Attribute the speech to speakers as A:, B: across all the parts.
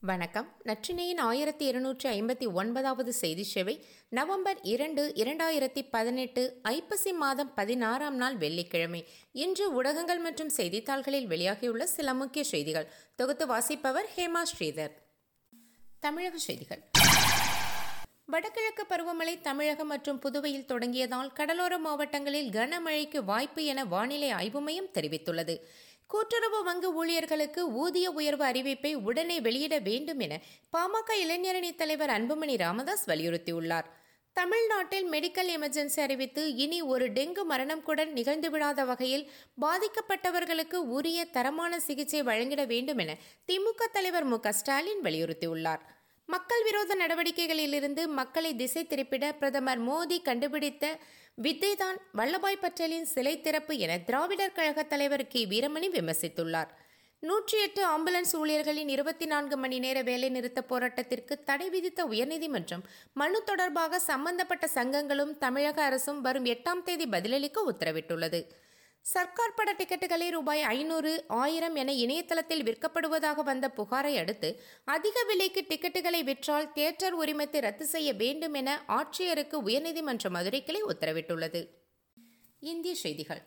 A: வணக்கம். நற்றினையின் ஆயிரத்தி இருநூற்றி ஐம்பத்தி ஒன்பதாவது செய்தி சேவை நவம்பர் இரண்டு இரண்டாயிரத்தி பதினெட்டு ஐப்பசி மாதம் பதினாறாம் நாள் வெள்ளிக்கிழமை. இன்று ஊடகங்கள் மற்றும் செய்தித்தாள்களில் வெளியாகியுள்ள சில முக்கிய செய்திகள். தொகுத்து வாசிப்பவர் ஹேமா ஸ்ரீதர். தமிழக செய்திகள். வடகிழக்கு பருவமழை தமிழகம் மற்றும் புதுவையில் தொடங்கியதால் கடலோர மாவட்டங்களில் கனமழைக்கு வாய்ப்பு என வானிலை ஆய்வு மையம் தெரிவித்துள்ளது. கூட்டுறவு வங்கி ஊழியர்களுக்கு ஊதிய உயர்வு அறிவிப்பை உடனே வெளியிட வேண்டும் என பாமக இளைஞரணி தலைவர் அன்புமணி ராமதாஸ் வலியுறுத்தியுள்ளார். தமிழ்நாட்டில் மெடிக்கல் எமர்ஜென்சி அறிவித்து இனி ஒரு டெங்கு மரணம் கூட நிகழ்ந்துவிடாத வகையில் பாதிக்கப்பட்டவர்களுக்கு உரிய தரமான சிகிச்சை வழங்கிட வேண்டும் என திமுக தலைவர் மு ஸ்டாலின் வலியுறுத்தியுள்ளார். மக்கள் விரோத நடவடிக்கைகளிலிருந்து மக்களை திசை திருப்பிட பிரதமர் மோடி கண்டுபிடித்த வித்தைதான் வல்லபாய் பட்டேலின் சிலை திறப்பு என திராவிடர் கழக தலைவர் கே. வீரமணி விமர்சித்துள்ளார். நூற்றி எட்டு ஆம்புலன்ஸ் ஊழியர்களின் இருபத்தி நான்கு மணி நேர வேலை நிறுத்த போராட்டத்திற்கு தடை விதித்த உயர்நீதிமன்றம் மனு தொடர்பாக சம்பந்தப்பட்ட சங்கங்களும் தமிழக அரசும் வரும் எட்டாம் தேதி பதிலளிக்க உத்தரவிட்டுள்ளது. சர்க்கார் பட டிக்கெட்டுகளை ரூபாய் ஐநூறு ஆயிரம் என இணையதளத்தில் விற்கப்படுவதாக வந்த புகாரை அடுத்து அதிக விலைக்கு டிக்கெட்டுகளை விற்றால் தியேட்டர் உரிமத்தை ரத்து செய்ய வேண்டும் என ஆட்சியருக்கு உயர்நீதிமன்ற மதுரை கிளை உத்தரவிட்டுள்ளது. இந்திய செய்திகள்.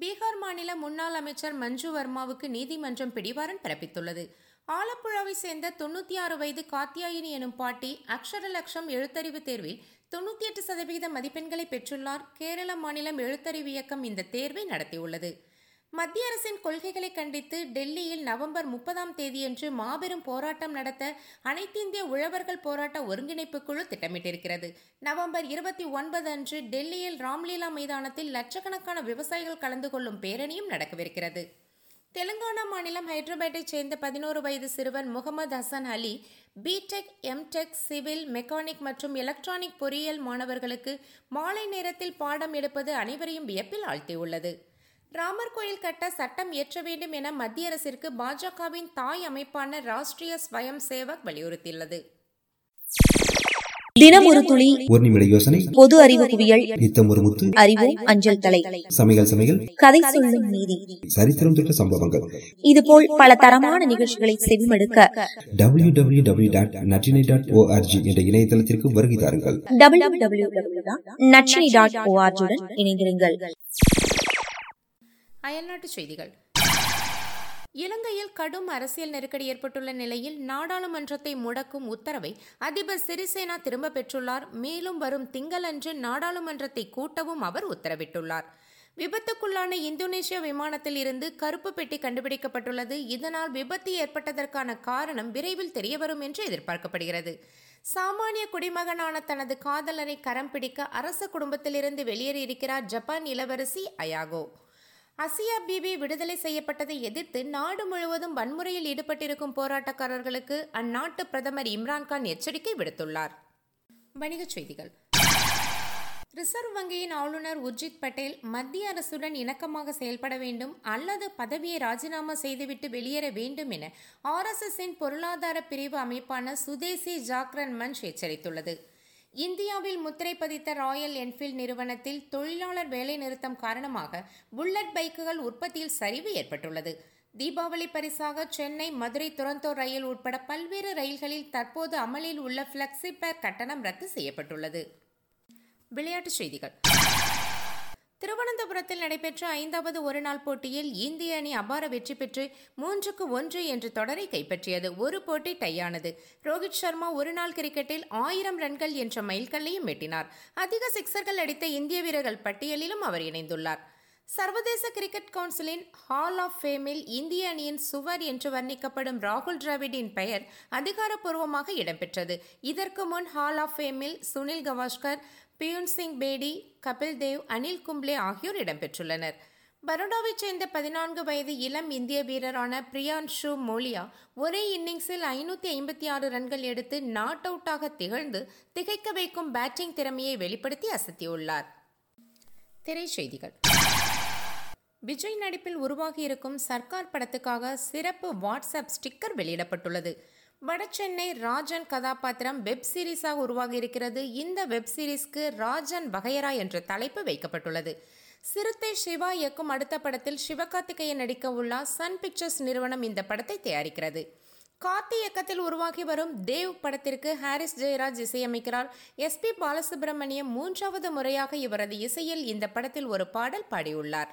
A: பீகார் மாநில முன்னாள் அமைச்சர் மஞ்சு வர்மாவுக்கு நீதிமன்றம் பிடிவாரன் பிறப்பித்துள்ளது. ஆலப்புழாவை சேர்ந்த தொண்ணூத்தி ஆறு வயது காத்தியாயினி எனும் பாட்டி அக்ஷர லட்சம் எழுத்தறிவு தேர்வில் தொண்ணூத்தி எட்டு சதவிகித மதிப்பெண்களை பெற்றுள்ளார். கேரள மாநிலம் எழுத்தறிவு இயக்கம் இந்த தேர்வை நடத்தியுள்ளது. மத்திய அரசின் கொள்கைகளை கண்டித்து டெல்லியில் நவம்பர் முப்பதாம் தேதியன்று மாபெரும் போராட்டம் நடத்த அனைத்திந்திய உழவர்கள் போராட்ட ஒருங்கிணைப்பு குழு திட்டமிட்டிருக்கிறது. நவம்பர் இருபத்தி ஒன்பது அன்று டெல்லியில் ராம்லீலா மைதானத்தில் லட்சக்கணக்கான விவசாயிகள் கலந்து கொள்ளும் பேரணியும் நடக்கவிருக்கிறது. தெலுங்கானா மாநிலம் ஹைதராபாத்தைச் சேர்ந்த பதினோரு வயது சிறுவன் Mohammed Hasan Ali BTech MTech civil mechanic மற்றும் எலக்ட்ரானிக் பொறியியல் மாணவர்களுக்கு மாலை நேரத்தில் பாடம் எடுப்பது அனைவரையும் வியப்பில் ஆழ்த்தியுள்ளது. ராமர் கோயில் கட்ட சட்டம் இயற்ற வேண்டும் என மத்திய அரசிற்கு பாஜகவின் தாய் அமைப்பான ராஷ்டிரிய ஸ்வயம் சேவக் வலியுறுத்தியுள்ளது.
B: தினம் ஒரு துளி
C: ஒரு நிமிட யோசனை
B: பொது அறிவு குவியல்
C: நித்தம் ஒரு முத்து
B: அறிவோம் அஞ்சல் தலை
C: சமையல் சமையல்
B: கதை சொல்லும் நீதி.
C: சரித்திரம் தொட்ட சம்பவங்கள்.
B: இதுபோல் பல தரமான நிகழ்ச்சிகளை செவிமடுக்க
C: W W W dot Natrinai dot ORG என்ற இணையதளத்திற்கு வருகை தாருங்கள்.
B: டபிள்யூ டபிள்யூ டபிள்யூ நச்சினி டாட் ஓஆர்ஜியுடன் இணைந்திருங்கள்.
A: அயல்நாட்டு செய்திகள். இலங்கையில் கடும் அரசியல் நெருக்கடி ஏற்பட்டுள்ள நிலையில் நாடாளுமன்றத்தை முடக்கும் உத்தரவை அதிபர் சிறிசேனா திரும்ப பெற்றுள்ளார். மேலும் வரும் திங்களன்று நாடாளுமன்றத்தை கூட்டவும் அவர் உத்தரவிட்டுள்ளார். விபத்துக்குள்ளான இந்தோனேஷிய விமானத்தில் இருந்து கருப்பு பெட்டி கண்டுபிடிக்கப்பட்டுள்ளது. இதனால் விபத்து ஏற்பட்டதற்கான காரணம் விரைவில் தெரியவரும் என்று எதிர்பார்க்கப்படுகிறது. சாமானிய குடிமகனான தனது காதலரை கரம் பிடிக்க அரச குடும்பத்திலிருந்து வெளியேறியிருக்கிறார் ஜப்பான் இளவரசி அயாகோ. அசியா பிபி விடுதலை செய்யப்பட்டதை எதிர்த்து நாடு முழுவதும் வன்முறையில் ஈடுபட்டிருக்கும் போராட்டக்காரர்களுக்கு அந்நாட்டு பிரதமர் இம்ரான்கான் எச்சரிக்கை விடுத்துள்ளார். வணிகச் செய்திகள். ரிசர்வ் வங்கியின் ஆளுநர் உர்ஜித் பட்டேல் மத்திய அரசுடன் இணக்கமாக செயல்பட வேண்டும் அல்லது பதவியை ராஜினாமா செய்துவிட்டு வெளியேற வேண்டும் என ஆர்எஸ்எஸ்ஸின் பொருளாதார பிரிவு அமைப்பான சுதேசி ஜாக்ரன் மஞ்ச் எச்சரித்துள்ளது. இந்தியாவில் முத்திரை பதித்த ராயல் என்ஃபீல்ட் நிறுவனத்தில் தொழிலாளர் வேலைநிறுத்தம் காரணமாக புல்லட் பைக்குகள் உற்பத்தியில் சரிவு ஏற்பட்டுள்ளது. தீபாவளி பரிசாக சென்னை மதுரை துரந்தோ ரயில் உட்பட பல்வேறு ரயில்களில் தற்போது அமலில் உள்ள பிளெக்சிபேர் கட்டணம் ரத்து செய்யப்பட்டுள்ளது. விளையாட்டுச் செய்திகள். திருவனந்தபுரத்தில் நடைபெற்ற ஐந்தாவது ஒருநாள் போட்டியில் இந்திய அணி அபார வெற்றி பெற்று மூன்றுக்கு ஒன்று என்ற தொடரை கைப்பற்றியது. ஒரு போட்டி டையானது. ரோஹித் சர்மா ஒருநாள் கிரிக்கெட்டில் ஆயிரம் ரன்கள் என்ற மைல்கல்லையும் எட்டினார். அதிக சிக்சர்கள் அடித்த இந்திய வீரர்கள் பட்டியலிலும் அவர் இணைந்துள்ளார். சர்வதேச கிரிக்கெட் கவுன்சிலின் ஹால் ஆஃப் ஃபேமில் இந்திய அணியின் சுவர் என்று வர்ணிக்கப்படும் ராகுல் டிராவிடின் பெயர் அதிகாரப்பூர்வமாக இடம்பெற்றது. இதற்கு முன் ஹால் ஆஃப் ஃபேமில் சுனில் கவாஸ்கர் பியூன் சிங் பேடி கபில் தேவ் அனில் கும்ப்ளே ஆகியோர் இடம்பெற்றுள்ளனர். பரோடாவைச் சேர்ந்த பதினான்கு வயது இளம் இந்திய வீரரான பிரியான்ஷு மோலியா ஒரே இன்னிங்ஸில் ஐநூற்றி ஐம்பத்தி ஆறு ரன்கள் எடுத்து நாட் அவுட்டாக திகழ்ந்து திகைக்க வைக்கும் பேட்டிங் திறமையை வெளிப்படுத்தி அசத்தியுள்ளார். திரைச்செய்திகள் விஜய் நடிப்பில் உருவாகியிருக்கும் சர்க்கார் படத்துக்காக சிறப்பு வாட்ஸ்அப் ஸ்டிக்கர் வெளியிடப்பட்டுள்ளது. வடசென்னை ராஜன் கதாபாத்திரம் வெப் சீரிஸாக உருவாகி இருக்கிறது இந்த வெப் சீரிஸ்க்கு ராஜன் வகையரா என்ற தலைப்பு வைக்கப்பட்டுள்ளது. சிறுத்தை சிவா இயக்கும் அடுத்த படத்தில் சிவகார்த்திகேயன் நடிக்க உள்ள சன் பிக்சர்ஸ் நிறுவனம் இந்த படத்தை தயாரிக்கிறது. கார்த்தி இயக்கத்தில் உருவாகி வரும் தேவ் படத்திற்கு ஹாரிஸ் ஜெயராஜ் இசையமைக்கிறார். எஸ் பி பாலசுப்ரமணியம் மூன்றாவது முறையாக இவரது இசையில் இந்த படத்தில் ஒரு பாடல் பாடியுள்ளார்.